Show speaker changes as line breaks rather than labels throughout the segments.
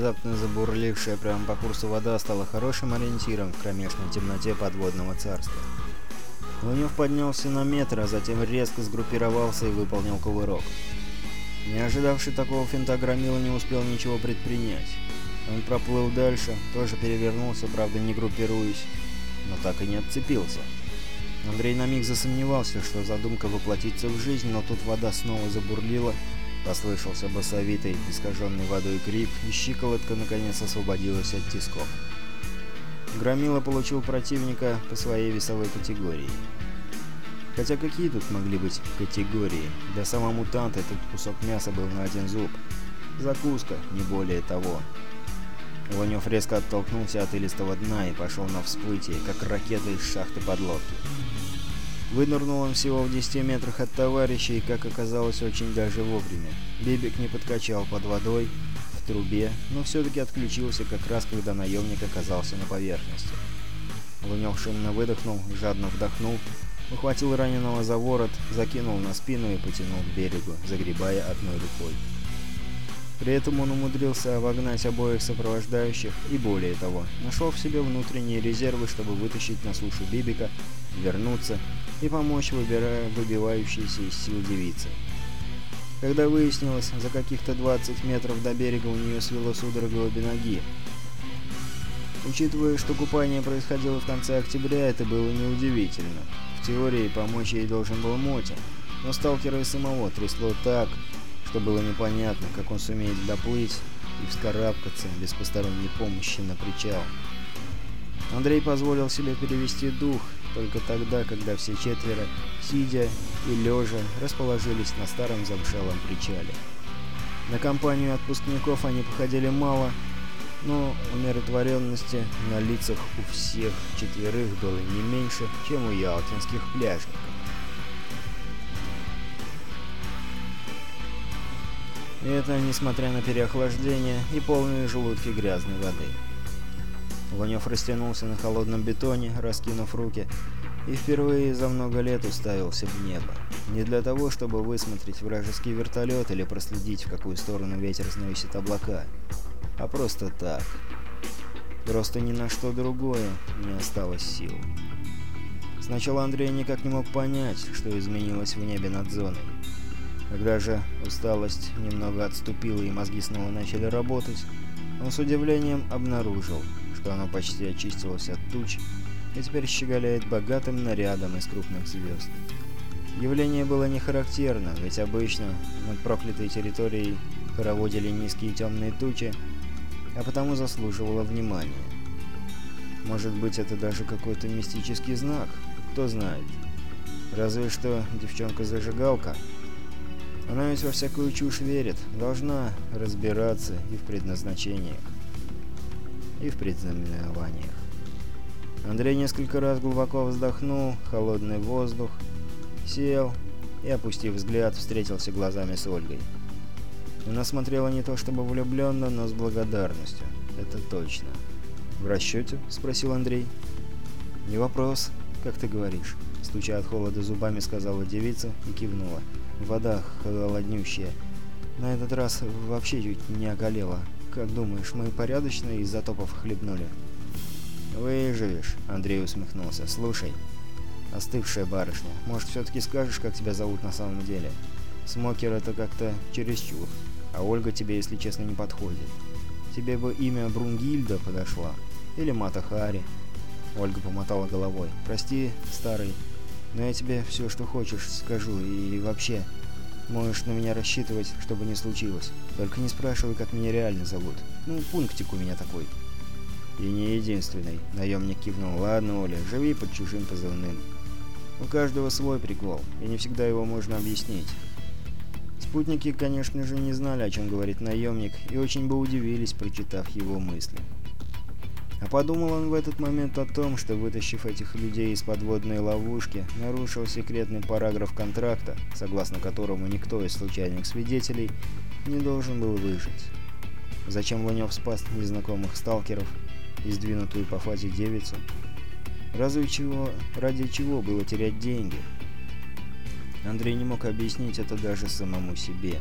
внезапно забурлившая прямо по курсу вода стала хорошим ориентиром в кромешной темноте подводного царства. Лунев поднялся на метр, а затем резко сгруппировался и выполнил кувырок. Не ожидавший такого финта Громила не успел ничего предпринять. Он проплыл дальше, тоже перевернулся, правда не группируясь, но так и не отцепился. Андрей на миг засомневался, что задумка воплотится в жизнь, но тут вода снова забурлила, послышался басовитый, искаженный водой крик, и щиколотка наконец освободилась от тисков. Громила получил противника по своей весовой категории. Хотя какие тут могли быть категории? Для самого мутанта этот кусок мяса был на один зуб. Закуска, не более того. Лунев резко оттолкнулся от илистого дна и пошел на всплытие, как ракета из шахты подлодки. Вынырнул он всего в 10 метрах от товарища и, как оказалось, очень даже вовремя. Бибик не подкачал под водой, в трубе, но все-таки отключился как раз, когда наемник оказался на поверхности. Лунев шумно выдохнул, жадно вдохнул, ухватил раненого за ворот, закинул на спину и потянул к берегу, загребая одной рукой. При этом он умудрился вогнать обоих сопровождающих и, более того, нашел в себе внутренние резервы, чтобы вытащить на сушу Бибика, вернуться и помочь выбирая выбивающейся из сил девице. Когда выяснилось, за каких-то 20 метров до берега у нее свело судорога обе ноги. Учитывая, что купание происходило в конце октября, это было неудивительно. В теории помочь ей должен был Мотя, но сталкера и самого трясло так, что было непонятно, как он сумеет доплыть и вскарабкаться без посторонней помощи на причал. Андрей позволил себе перевести дух только тогда, когда все четверо, сидя и лежа, расположились на старом замшелом причале. На компанию отпускников они походили мало, но умиротворенности на лицах у всех четверых было не меньше, чем у ялтинских пляжников. И это несмотря на переохлаждение и полные желудки грязной воды. Лунев растянулся на холодном бетоне, раскинув руки, и впервые за много лет уставился в небо. Не для того, чтобы высмотреть вражеский вертолет или проследить, в какую сторону ветер сносит облака, а просто так. Просто ни на что другое не осталось сил. Сначала Андрей никак не мог понять, что изменилось в небе над зоной. Когда же усталость немного отступила и мозги снова начали работать, он с удивлением обнаружил, что оно почти очистилось от туч и теперь щеголяет богатым нарядом из крупных звезд. Явление было не характерно, ведь обычно над проклятой территорией хороводили низкие темные тучи, а потому заслуживало внимания. Может быть, это даже какой-то мистический знак, кто знает. Разве что девчонка-зажигалка. Она ведь во всякую чушь верит, должна разбираться и в предназначениях, и в предзнаменованиях. Андрей несколько раз глубоко вздохнул, холодный воздух, сел и, опустив взгляд, встретился глазами с Ольгой. Она смотрела не то чтобы влюбленно, но с благодарностью. Это точно. «В расчете?» — спросил Андрей. «Не вопрос, как ты говоришь», — стуча от холода зубами, сказала девица и кивнула. «Вода холоднющая. На этот раз вообще чуть не оголела. Как думаешь, мы порядочно из затопов хлебнули?» «Выживешь», — Андрей усмехнулся. «Слушай, остывшая барышня, может, все-таки скажешь, как тебя зовут на самом деле? Смокер — это как-то чересчур, а Ольга тебе, если честно, не подходит. Тебе бы имя Брунгильда подошла. Или Мата Хари». Ольга помотала головой. «Прости, старый, но я тебе все, что хочешь, скажу, и вообще...» Можешь на меня рассчитывать, чтобы не случилось. Только не спрашивай, как меня реально зовут. Ну, пунктик у меня такой. «И не единственный», — наемник кивнул. «Ладно, Оля, живи под чужим позывным. У каждого свой прикол, и не всегда его можно объяснить». Спутники, конечно же, не знали, о чем говорит наемник, и очень бы удивились, прочитав его мысли. А подумал он в этот момент о том, что, вытащив этих людей из подводной ловушки, нарушил секретный параграф контракта, согласно которому никто из случайных свидетелей не должен был выжить. Зачем Лунев спас незнакомых сталкеров и сдвинутую по фазе девицу. Разве чего, ради чего было терять деньги? Андрей не мог объяснить это даже самому себе.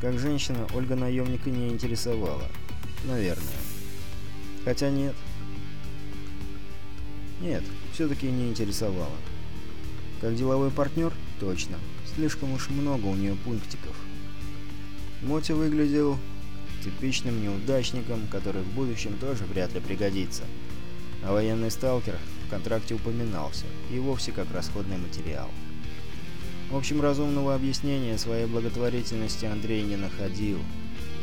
Как женщина, Ольга наемника не интересовала. Наверное. Хотя нет. Нет, все-таки не интересовало. Как деловой партнер? Точно. Слишком уж много у нее пунктиков. Моти выглядел типичным неудачником, который в будущем тоже вряд ли пригодится. А военный сталкер в контракте упоминался, и вовсе как расходный материал. В общем, разумного объяснения своей благотворительности Андрей не находил,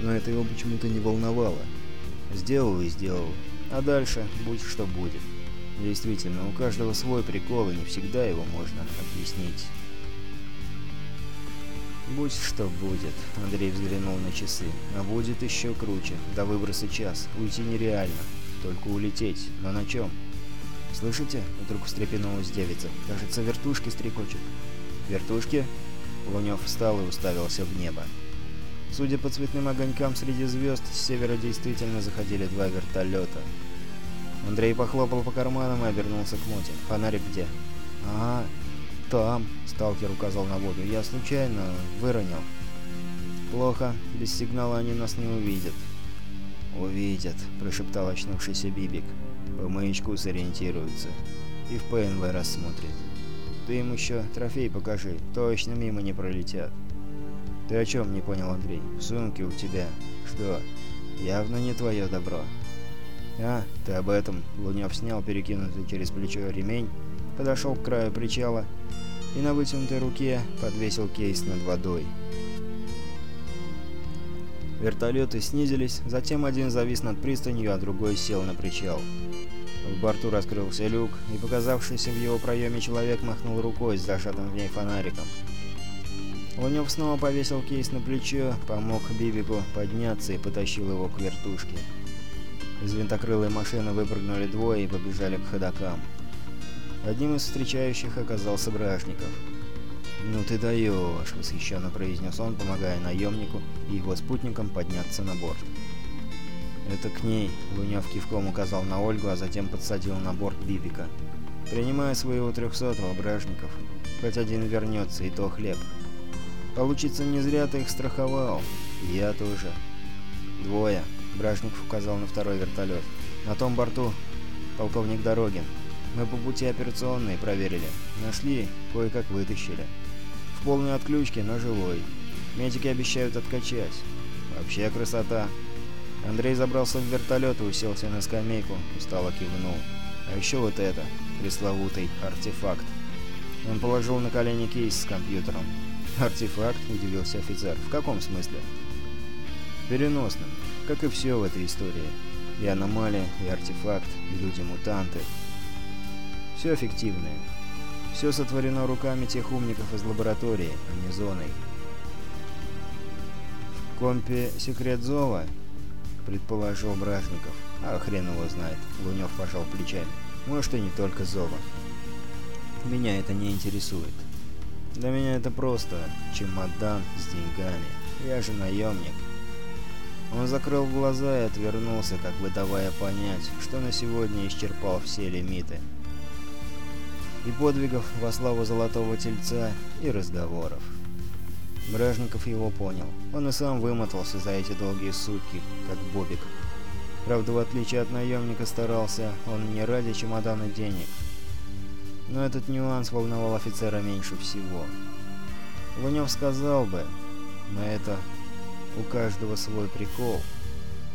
но это его почему-то не волновало. Сделал и сделал, а дальше будь что будет. Действительно, у каждого свой прикол, и не всегда его можно объяснить. «Будь что будет», — Андрей взглянул на часы. «А будет еще круче. До выброса час. Уйти нереально. Только улететь. Но на чем?» «Слышите?» — вдруг встрепенулась девица. «Кажется, вертушки стрекочут». «Вертушки?» Лунев встал и уставился в небо. Судя по цветным огонькам среди звезд, с севера действительно заходили два вертолета. Андрей похлопал по карманам и обернулся к Моте. «Фонарик где?» «А, там», — сталкер указал на воду. «Я случайно выронил». «Плохо. Без сигнала они нас не увидят». «Увидят», — прошептал очнувшийся Бибик. «По маячку сориентируются. И в ПНВ рассмотрят. Ты им еще трофей покажи. Точно мимо не пролетят». «Ты о чем?» — не понял Андрей. «В сумке у тебя. Что? Явно не твое добро». «А, ты об этом?» Лунев снял перекинутый через плечо ремень, подошел к краю причала и на вытянутой руке подвесил кейс над водой. Вертолеты снизились, затем один завис над пристанью, а другой сел на причал. В борту раскрылся люк, и показавшийся в его проеме человек махнул рукой с зажатым в ней фонариком. Лунев снова повесил кейс на плечо, помог Бибику подняться и потащил его к вертушке. Из винтокрылой машины выпрыгнули двое и побежали к ходокам. Одним из встречающих оказался Бражников. «Ну ты даешь!» — восхищенно произнес он, помогая наемнику и его спутникам подняться на борт. «Это к ней», — Лунев кивком указал на Ольгу, а затем подсадил на борт Бибика. «Принимая своего трехсотого, Бражников. Хоть один вернется, и то хлеб. Получится, не зря ты их страховал. Я тоже. Двое. Бражников указал на второй вертолет. «На том борту полковник Дорогин. Мы по пути операционной проверили. Нашли, кое-как вытащили. В полной отключке, но живой. Медики обещают откачать. Вообще красота». Андрей забрался в вертолет и уселся на скамейку, устало кивнул. «А еще вот это, пресловутый артефакт». Он положил на колени кейс с компьютером. «Артефакт?» – удивился офицер. «В каком смысле?» «В переносном. Как и все в этой истории. И аномалия, и артефакт, и люди-мутанты. Все фиктивное. Все сотворено руками тех умников из лаборатории, а не зоной. В компе секрет Зова, предположил Бражников. А хрен его знает, Лунев пожал плечами. Может и не только Зова. Меня это не интересует. Для меня это просто чемодан с деньгами. Я же наемник. Он закрыл глаза и отвернулся, как бы давая понять, что на сегодня исчерпал все лимиты. И подвигов во славу Золотого Тельца, и разговоров. Бражников его понял. Он и сам вымотался за эти долгие сутки, как Бобик. Правда, в отличие от наемника, старался он не ради чемодана денег. Но этот нюанс волновал офицера меньше всего. Лунев сказал бы, но это у каждого свой прикол.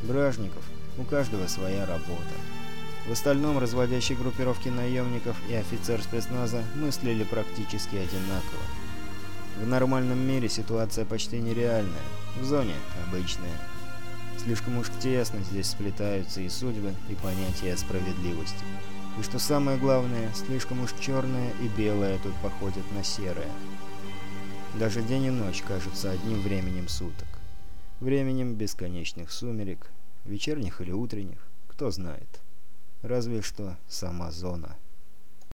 Бражников, у каждого своя работа. В остальном разводящие группировки наемников и офицер спецназа мыслили практически одинаково. В нормальном мире ситуация почти нереальная, в зоне обычная. Слишком уж тесно здесь сплетаются и судьбы, и понятия справедливости. И что самое главное, слишком уж черное и белое тут походят на серое. Даже день и ночь кажутся одним временем суток временем бесконечных сумерек, вечерних или утренних, кто знает. Разве что сама зона.